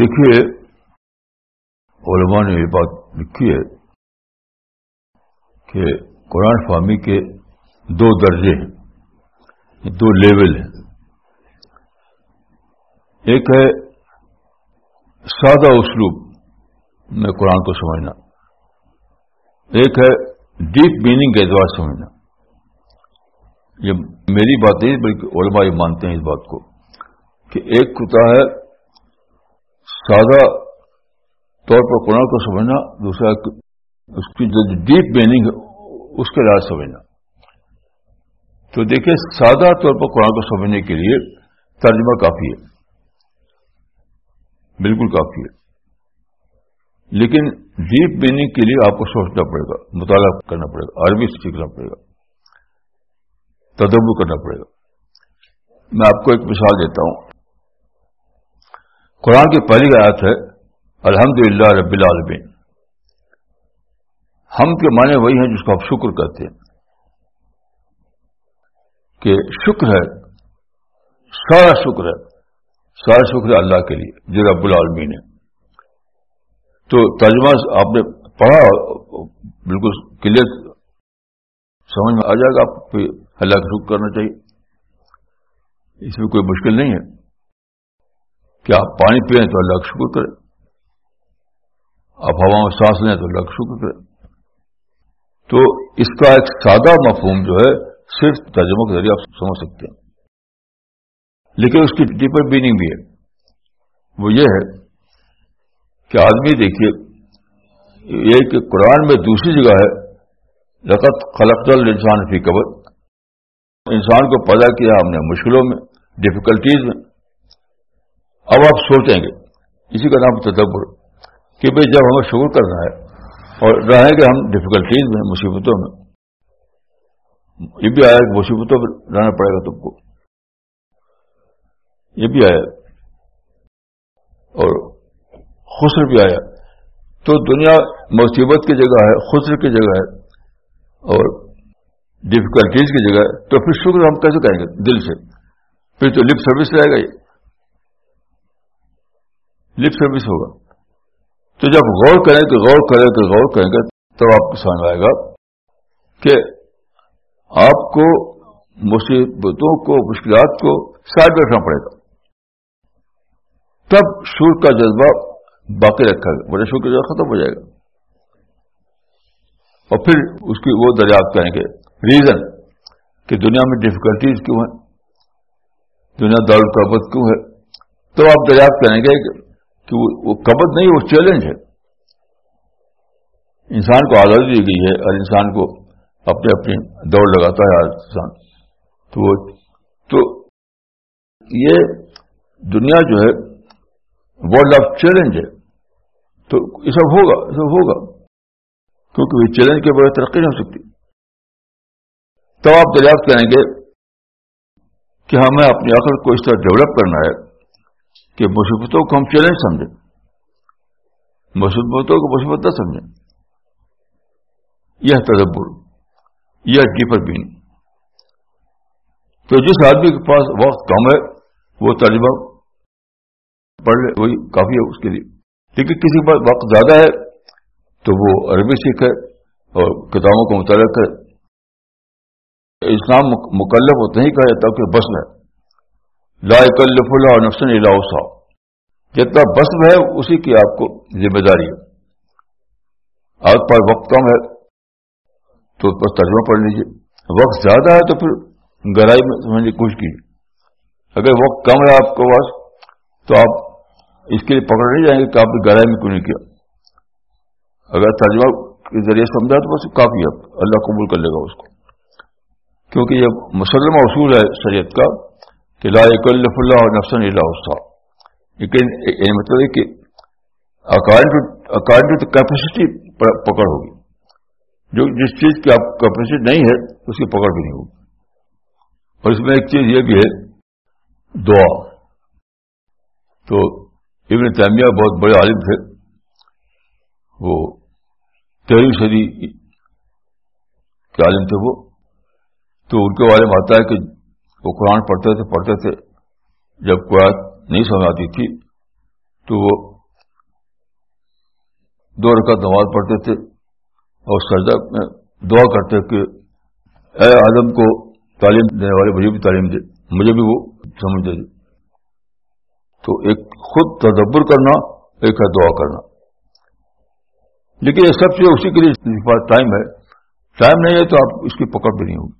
دیکھیے، علماء نے یہ بات لکھی ہے کہ قرآن فہمی کے دو درجے ہیں دو لیول ہیں۔ ایک ہے سادہ اسلوب، میں قرآن کو سمجھنا۔ ایک ہے ڈیپ میننگ کے اعتبار سمجھنا۔ یہ میری بات نہیں، بلکہ علماء یہ مانتے ہیں اس بات کو کہ ایک ہوتا ہے سادہ طور پر قرآن کو سمجھنا، دوسرا اس کی جو ڈیپ میننگ ہے، اس کے علاج سمجھنا۔ تو دیکھیں سادہ طور پر قرآن کو سمجھنے کے لیے ترجمہ کافی ہے۔ بالکل کافی ہے۔ لیکن ڈیپ میننگ کے لیے آپ کو سوچنا پڑے گا، مطالعہ کرنا پڑے گا، عربی سیکھنا پڑے گا، تدبر کرنا پڑے گا۔ میں آپ کو ایک مثال دیتا ہوں۔ قرآن کی پہلی آیت ہے الحمد للہ رب العالمین۔ ہم کے معنی وہی ہیں جس کو آپ شکر کرتے ہیں۔ کہ شکر ہے، سارا شکر ہے، سارا شکر ہے اللہ کے لیے، جو رب العالمین ہے۔ تو ترجمہ آپ نے پڑھا، بالکل کلیئر سمجھ میں آ جائے گا، آپ کو اللہ کا شکر کرنا چاہیے۔ اس میں کوئی مشکل نہیں ہے۔ کہ آپ پانی پئیں تو اللہ کا شکر کریں آپ ہوا میں سانس لیں تو اللہ کا شکر کریں تو اس کا ایک سادہ مفہوم جو ہے، صرف ترجمہ کے ذریعے آپ سمجھ سکتے ہیں۔ لیکن اس کی ڈیپر میننگ بھی ہے۔ وہ یہ ہے کہ آدمی دیکھیے، یہ کہ قرآن میں دوسری جگہ ہے لقت خلق انسان فی قبر۔ انسان کو پیدا کیا ہم نے مشکلوں میں ڈفیکلٹیز میں۔ اب آپ سوچیں گے، اسی کا نام تدبر، کہ بھائی جب ہمیں شکر کرنا ہے اور رہیں گے ہم ڈفیکلٹیز میں مصیبتوں میں، یہ بھی آیا کہ مصیبتوں میں رہنا پڑے گا تم کو۔ یہ بھی آیا اور خسر بھی آیا۔ تو دنیا مصیبت کی جگہ ہے، خسر کی جگہ ہے اور ڈفیکلٹیز کی جگہ ہے۔ تو پھر شکر ہم کیسے کہیں گے؟ دل سے۔ پھر تو لپ سروس رہے گا یہ لپ سروس ہوگا۔ تو جب غور کریں تو غور کریں تو غور کریں گے تب آپ کو سمجھ آئے گا کہ آپ کو مصیبتوں کو، مشکلات کو سائڈ رکھنا پڑے گا۔ تب شور کا جذبہ باقی رکھا گیا، بڑے شکر جو ختم ہو جائے گا۔ اور پھر اس کی وہ دریافت کریں گے۔ ریزن کہ دنیا میں ڈفیکلٹیز کیوں ہیں؟ دنیا دار کیوں ہے؟ تو آپ دریافت کریں گے کہ وہ قبض نہیں، وہ چیلنج ہے۔ انسان کو آزادی دی گئی ہے اور انسان کو اپنے اپنی دوڑ لگاتا ہے انسان۔ تو وہ تو یہ دنیا جو ہے ورلڈ آف چیلنج ہے۔ تو یہ سب ہوگا، یہ سب ہوگا۔ کیونکہ یہ چیلنج کے بغیر ترقی نہیں ہو سکتی۔ تو آپ دریافت کریں گے کہ ہمیں اپنی عقل کو اس طرح ڈیولپ کرنا ہے۔ کہ مصیبتوں کو ہم چیلنج سمجھیں۔ مصیبتوں کو مصیبت نہ سمجھیں۔ یہ تدبر، یہ ڈیپر بین۔ تو جس آدمی کے پاس وقت کم ہے، وہ ترجمہ پڑھ لے، وہی کافی ہے اس کے لیے۔ لیکن کسی پر وقت زیادہ ہے، تو وہ عربی سیکھے اور کتابوں کا مطالعہ کرے۔ اسلام مکلف ہوتے ہی کہا جاتا کہ بس ہے لا کلف اللہ اور نفسن اللہ جتنا بس ہے، اسی کی آپ کو ذمہ داری ہے۔ آپ پر وقت کم ہے، تو بس ترجمہ پڑھ لیجیے وقت زیادہ ہے تو پھر گہرائی میں سمجھنے کی کوشش کیجیے اگر وقت کم ہے آپ کے پاس، تو آپ اس کے لیے پکڑ نہیں جائیں گے کہ آپ نے گہرائی میں کیوں نہیں کیا۔ اگر ترجمہ کے ذریعے سمجھا تو بس کافی ہے۔ اللہ قبول کر لے گا اس کو۔ کیونکہ یہ مسلمہ اصول ہے شریعت کا۔ کہ لا کلف اللہ اور نفسن اللہ لیکن یہ یعنی مطلب ہے کہ اکارڈنگ ٹو کیپیسٹی پکڑ ہوگی. جو جس چیز کی آپ کیپیسٹی نہیں ہے، اس کی پکڑ بھی نہیں ہوگی. اور اس میں ایک چیز یہ بھی ہے، دعا. تو ابن تیمیہ بہت بڑے عالم تھے۔ وہ تیرہویں صدی کے عالم تھے وہ۔ تو ان کے بارے میں آتا ہے کہ وہ قرآن پڑھتے تھے پڑھتے تھے۔ جب قرآن نہیں سمجھ آتی تھی تو وہ دو رکعت نماز پڑھتے تھے اور سجدہ میں دعا کرتے کہ اے آدم کو تعلیم دینے والے، مجھے بھی تعلیم دے، مجھے بھی وہ سمجھ دے۔ تو ایک خود تدبر کرنا، ایک ہے دعا کرنا۔ لیکن یہ سب سے اسی کے لیے ٹائم ہے۔ ٹائم نہیں ہے تو آپ اس کی پکڑ بھی نہیں ہوگی۔